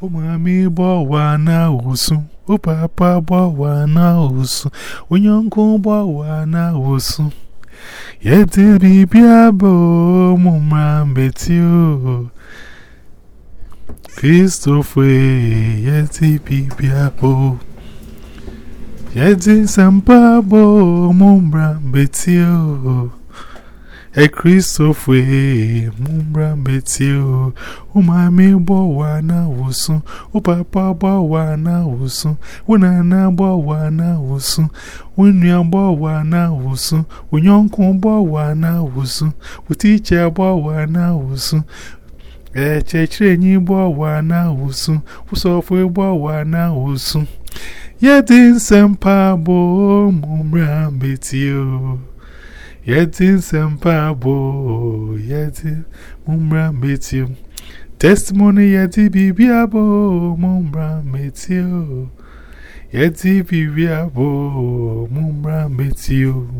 O mami bo wana usu. O papa bo wana usu. O nyonko bo wana usu. Yeti bibia bo mumrambeti o. Christopher yeti bibia bo. Yeti sampa bo mumrambeti o. Ekristofe mumbra metio umami gbawa na wusu upapa gbawa na wusu unana gbawa na wusu unya gbawa na wusu unyonku gbawa na wusu utiche gbawa na wusu echechire enyi gbawa na wusu usofu gbawa na wusu yedin bụ bo mumbra metio Yedin sempa bo. Yedin mumrambeti o. Testimony yeti bibia bo mumrambeti o. Yeti bibia bo mumrambeti o.